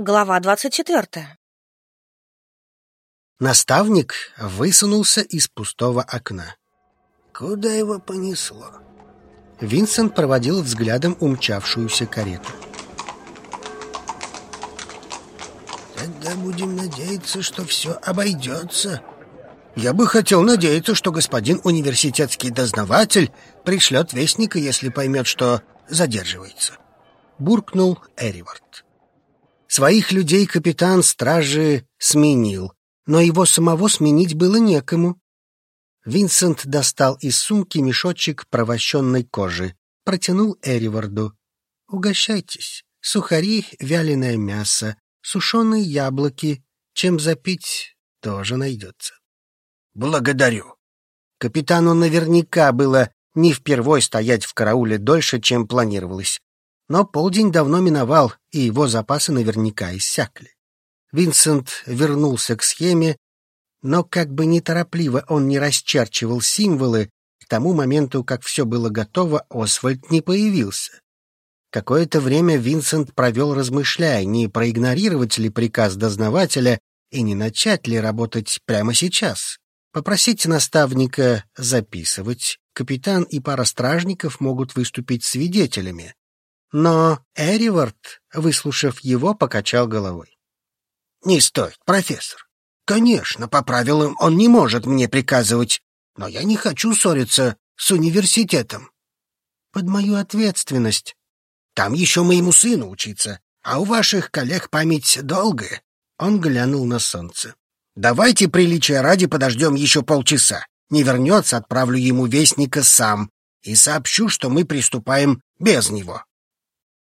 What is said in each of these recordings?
Глава двадцать четвертая. Наставник высунулся из пустого окна. Куда его понесло? Винсент проводил взглядом умчавшуюся карету. Тогда будем надеяться, что все обойдется. Я бы хотел надеяться, что господин университетский дознаватель пришлет вестника, если поймет, что задерживается. Буркнул Эривард. Своих людей капитан стражи сменил, но его самого сменить было некому. Винсент достал из сумки мешочек провощенной кожи, протянул Эриварду. «Угощайтесь. Сухари, вяленое мясо, сушеные яблоки. Чем запить, тоже найдется». «Благодарю». Капитану наверняка было не впервой стоять в карауле дольше, чем планировалось. Но полдень давно миновал, и его запасы наверняка иссякли. Винсент вернулся к схеме, но как бы неторопливо он не расчерчивал символы, к тому моменту, как все было готово, Освальд не появился. Какое-то время Винсент провел размышляя, не проигнорировать ли приказ дознавателя и не начать ли работать прямо сейчас. Попросить наставника записывать, капитан и пара стражников могут выступить свидетелями, но Эривард, выслушав его, покачал головой. «Не стоит, профессор. Конечно, по правилам он не может мне приказывать, но я не хочу ссориться с университетом. Под мою ответственность. Там еще моему сыну учиться, а у ваших коллег память долгая». Он глянул на солнце. «Давайте приличия ради подождем еще полчаса. Не вернется, отправлю ему вестника сам и сообщу, что мы приступаем без него».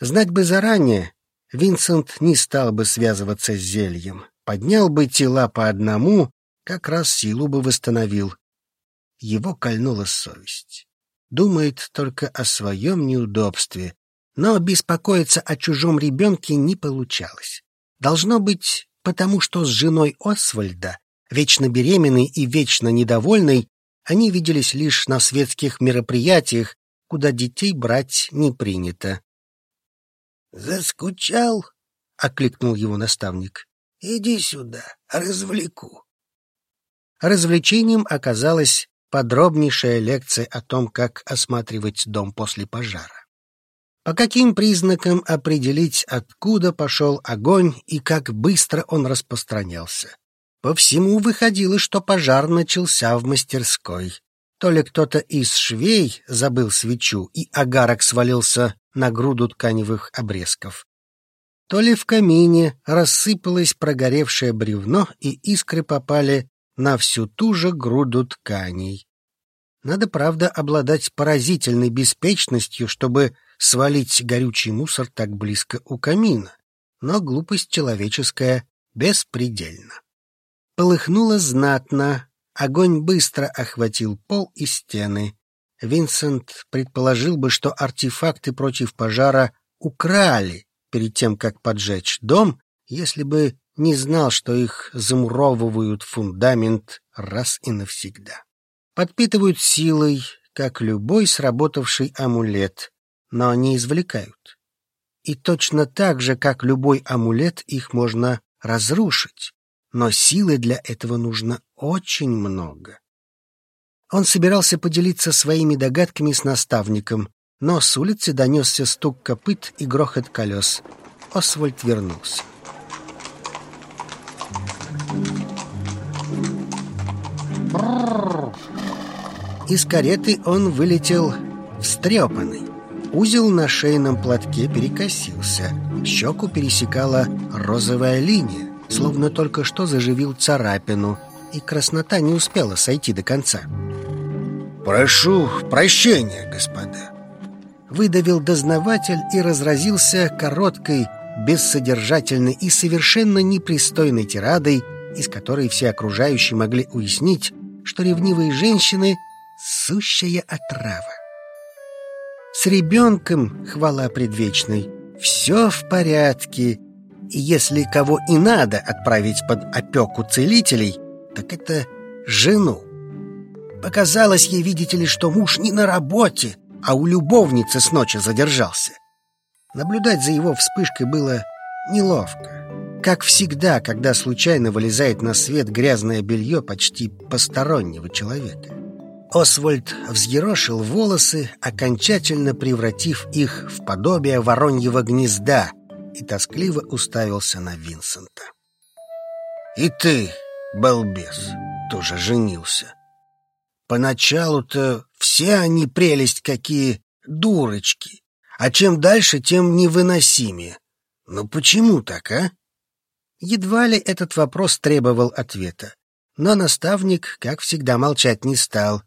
Знать бы заранее, Винсент не стал бы связываться с зельем, поднял бы тела по одному, как раз силу бы восстановил. Его кольнула совесть. Думает только о своем неудобстве, но беспокоиться о чужом ребенке не получалось. Должно быть, потому что с женой Освальда, вечно беременной и вечно недовольной, они виделись лишь на светских мероприятиях, куда детей брать не принято. «Заскучал?» — окликнул его наставник. «Иди сюда, развлеку». Развлечением оказалась подробнейшая лекция о том, как осматривать дом после пожара. По каким признакам определить, откуда пошел огонь и как быстро он распространялся? По всему выходило, что пожар начался в мастерской. То ли кто-то из швей забыл свечу, и агарок свалился на груду тканевых обрезков. То ли в камине рассыпалось прогоревшее бревно, и искры попали на всю ту же груду тканей. Надо, правда, обладать поразительной беспечностью, чтобы свалить горючий мусор так близко у камина. Но глупость человеческая беспредельна. Полыхнуло знатно, огонь быстро охватил пол и стены. Винсент предположил бы, что артефакты против пожара украли перед тем, как поджечь дом, если бы не знал, что их замуровывают фундамент раз и навсегда. Подпитывают силой, как любой сработавший амулет, но не извлекают. И точно так же, как любой амулет, их можно разрушить, но силы для этого нужно очень много. Он собирался поделиться своими догадками с наставником, но с улицы донесся стук копыт и грохот колес. Освальд вернулся. Из кареты он вылетел встрепанный. Узел на шейном платке перекосился. Щеку пересекала розовая линия, словно только что заживил царапину, и краснота не успела сойти до конца. «Прошу прощения, господа!» Выдавил дознаватель и разразился короткой, бессодержательной и совершенно непристойной тирадой, из которой все окружающие могли уяснить, что ревнивые женщины — сущая отрава. С ребенком, хвала предвечной, все в порядке, и если кого и надо отправить под опеку целителей, так это жену. Показалось ей, видите ли, что муж не на работе, а у любовницы с ночи задержался. Наблюдать за его вспышкой было неловко. Как всегда, когда случайно вылезает на свет грязное белье почти постороннего человека. Освальд взъерошил волосы, окончательно превратив их в подобие вороньего гнезда, и тоскливо уставился на Винсента. «И ты, балбес, тоже женился. Поначалу-то все они прелесть какие дурочки, а чем дальше, тем невыносимее. Но почему так, а?» Едва ли этот вопрос требовал ответа, но наставник, как всегда, молчать не стал.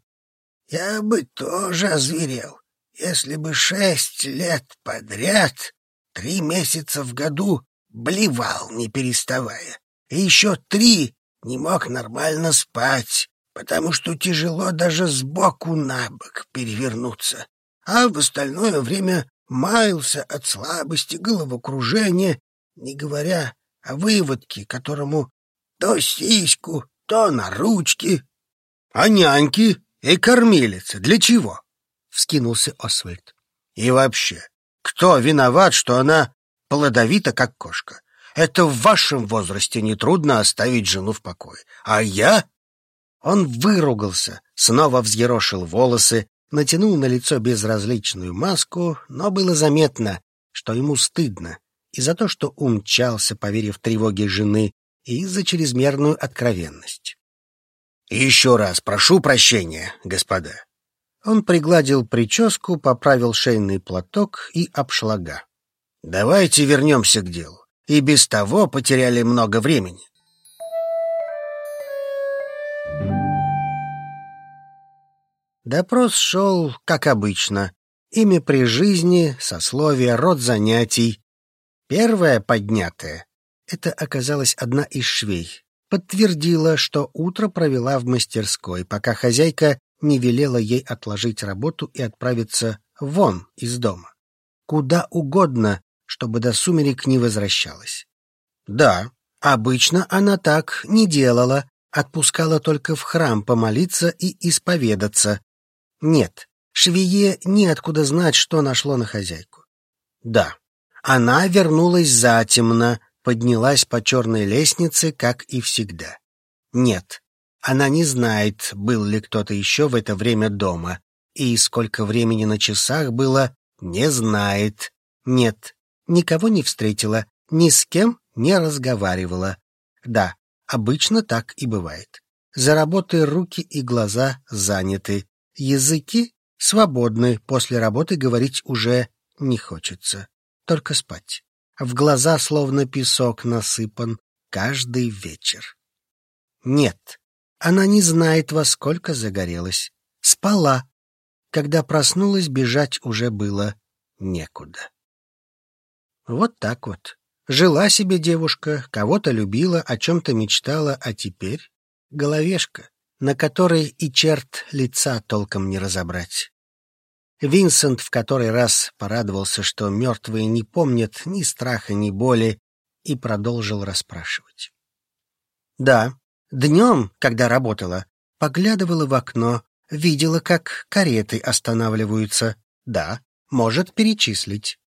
«Я бы тоже озверел, если бы шесть лет подряд, три месяца в году, блевал, не переставая, и еще три не мог нормально спать, потому что тяжело даже сбоку на бок перевернуться, а в остальное время маялся от слабости, головокружения, не говоря о выводке, которому то сиську, то на ручки. — А няньки и кормилицы для чего? — вскинулся Освальд. — И вообще, кто виноват, что она плодовита, как кошка? Это в вашем возрасте нетрудно оставить жену в покое. А я... Он выругался, снова взъерошил волосы, натянул на лицо безразличную маску, но было заметно, что ему стыдно и за то, что умчался, поверив тревоге жены, и за чрезмерную откровенность. «Еще раз прошу прощения, господа». Он пригладил прическу, поправил шейный платок и обшлага. «Давайте вернемся к делу. И без того потеряли много времени». Допрос шел, как обычно. Имя при жизни, сословие, род занятий. Первая поднятая — это оказалась одна из швей. Подтвердила, что утро провела в мастерской, пока хозяйка не велела ей отложить работу и отправиться вон из дома. Куда угодно, чтобы до сумерек не возвращалась. Да, обычно она так не делала, отпускала только в храм помолиться и исповедаться, нет, швее неоткуда знать, что нашло на хозяйку. Да, она вернулась затемно, поднялась по черной лестнице, как и всегда. Нет, она не знает, был ли кто-то еще в это время дома, и сколько времени на часах было, не знает. Нет, никого не встретила, ни с кем не разговаривала. Да, обычно так и бывает. За работой руки и глаза заняты, Языки свободны, после работы говорить уже не хочется, только спать. В глаза словно песок насыпан каждый вечер. Нет, она не знает, во сколько загорелась. Спала. Когда проснулась, бежать уже было некуда. Вот так вот. Жила себе девушка, кого-то любила, о чем-то мечтала, а теперь головешка на которой и черт лица толком не разобрать. Винсент в который раз порадовался, что мертвые не помнят ни страха, ни боли, и продолжил расспрашивать. Да, днем, когда работала, поглядывала в окно, видела, как кареты останавливаются. Да, может перечислить.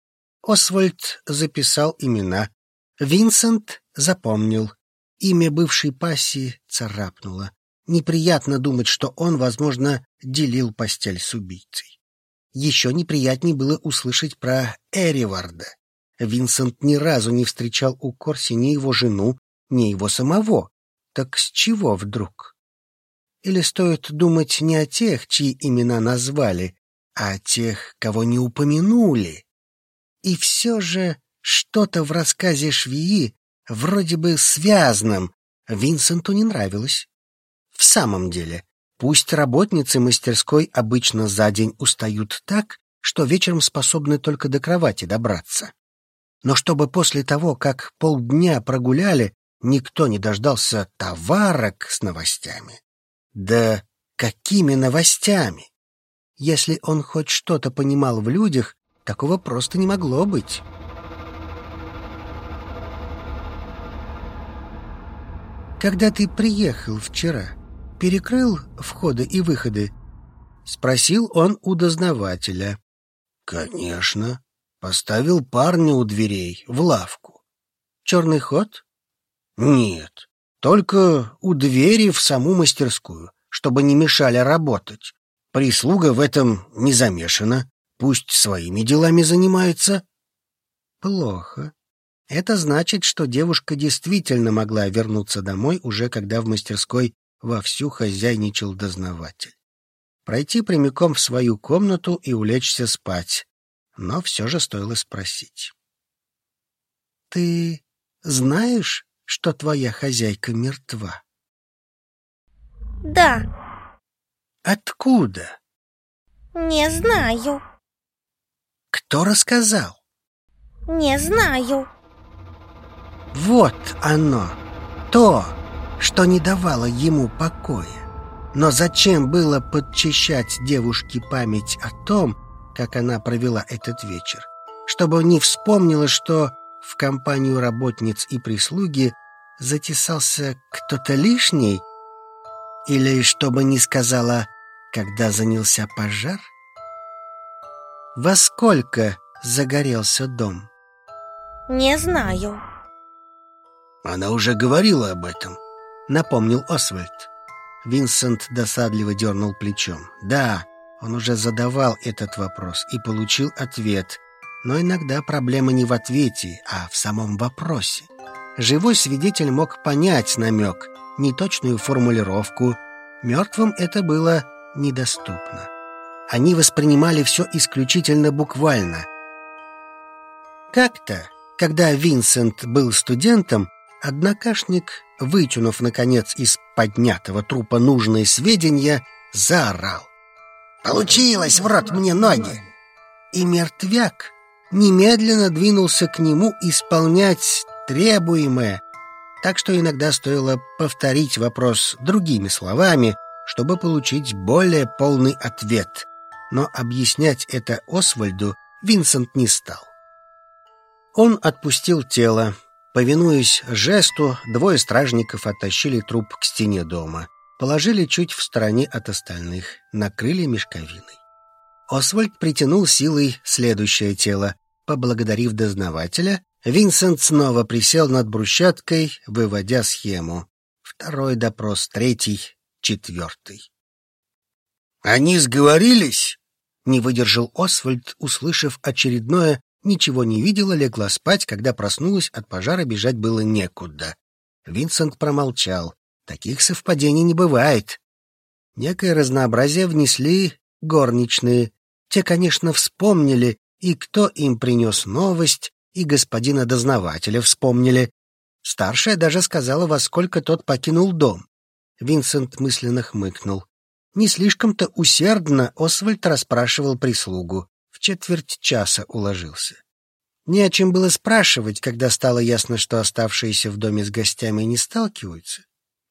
Освальд записал имена. Винсент запомнил. Имя бывшей пассии царапнуло. Неприятно думать, что он, возможно, делил постель с убийцей. Еще неприятнее было услышать про Эриварда. Винсент ни разу не встречал у Корси ни его жену, ни его самого. Так с чего вдруг? Или стоит думать не о тех, чьи имена назвали, а о тех, кого не упомянули? И все же что-то в рассказе швеи, вроде бы связанном, Винсенту не нравилось. В самом деле, пусть работницы мастерской обычно за день устают так, что вечером способны только до кровати добраться. Но чтобы после того, как полдня прогуляли, никто не дождался товарок с новостями. Да какими новостями? Если он хоть что-то понимал в людях, такого просто не могло быть. Когда ты приехал вчера, перекрыл входы и выходы? — спросил он у дознавателя. — Конечно. Поставил парня у дверей, в лавку. — Черный ход? Нет, только у двери в саму мастерскую, чтобы не мешали работать. Прислуга в этом не замешана, пусть своими делами занимается. Плохо. Это значит, что девушка действительно могла вернуться домой уже когда в мастерской вовсю хозяйничал дознаватель. Пройти прямиком в свою комнату и улечься спать. Но все же стоило спросить. «Ты знаешь, что твоя хозяйка мертва?» «Да». «Откуда?» «Не знаю». «Кто рассказал?» «Не знаю». Вот оно, то, что не давало ему покоя. Но зачем было подчищать девушке память о том, как она провела этот вечер? Чтобы не вспомнила, что в компанию работниц и прислуги затесался кто-то лишний? Или чтобы не сказала, когда занялся пожар? Во сколько загорелся дом? Не знаю. Она уже говорила об этом, напомнил Освальд. Винсент досадливо дернул плечом. Да, он уже задавал этот вопрос и получил ответ. Но иногда проблема не в ответе, а в самом вопросе. Живой свидетель мог понять намек, неточную формулировку. Мертвым это было недоступно. Они воспринимали все исключительно буквально. Как-то, когда Винсент был студентом, Однокашник, вытянув, наконец, из поднятого трупа нужные сведения, заорал. «Получилось, в рот мне ноги!» И мертвяк немедленно двинулся к нему исполнять требуемое, так что иногда стоило повторить вопрос другими словами, чтобы получить более полный ответ. Но объяснять это Освальду Винсент не стал. Он отпустил тело, Повинуясь жесту, двое стражников оттащили труп к стене дома, положили чуть в стороне от остальных, накрыли мешковиной. Освальд притянул силой следующее тело. Поблагодарив дознавателя, Винсент снова присел над брусчаткой, выводя схему. Второй допрос, третий, четвертый. «Они сговорились?» — не выдержал Освальд, услышав очередное Ничего не видела, легла спать, когда проснулась, от пожара бежать было некуда. Винсент промолчал. Таких совпадений не бывает. Некое разнообразие внесли горничные. Те, конечно, вспомнили, и кто им принес новость, и господина дознавателя вспомнили. Старшая даже сказала, во сколько тот покинул дом. Винсент мысленно хмыкнул. Не слишком-то усердно Освальд расспрашивал прислугу четверть часа уложился. Не о чем было спрашивать, когда стало ясно, что оставшиеся в доме с гостями не сталкиваются.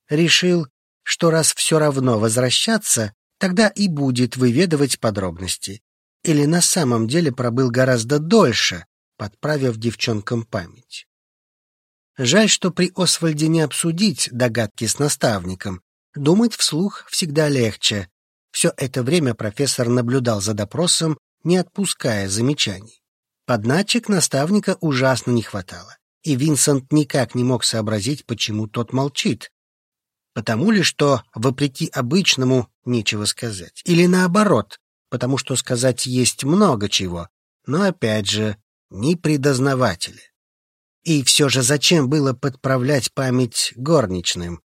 Решил, что раз все равно возвращаться, тогда и будет выведывать подробности. Или на самом деле пробыл гораздо дольше, подправив девчонкам память. Жаль, что при Освальде не обсудить догадки с наставником. Думать вслух всегда легче. Все это время профессор наблюдал за допросом не отпуская замечаний. Подначек наставника ужасно не хватало, и Винсент никак не мог сообразить, почему тот молчит. Потому ли, что, вопреки обычному, нечего сказать? Или наоборот, потому что сказать есть много чего, но опять же, не предознаватели. И все же зачем было подправлять память горничным?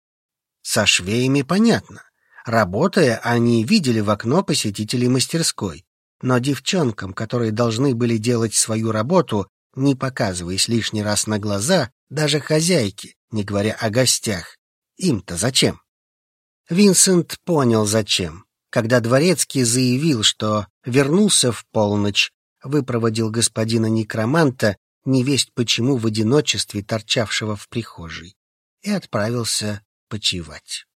Со швеями понятно. Работая, они видели в окно посетителей мастерской. Но девчонкам, которые должны были делать свою работу, не показываясь лишний раз на глаза, даже хозяйки, не говоря о гостях, им-то зачем? Винсент понял зачем, когда дворецкий заявил, что вернулся в полночь, выпроводил господина некроманта, невесть почему в одиночестве торчавшего в прихожей, и отправился почивать.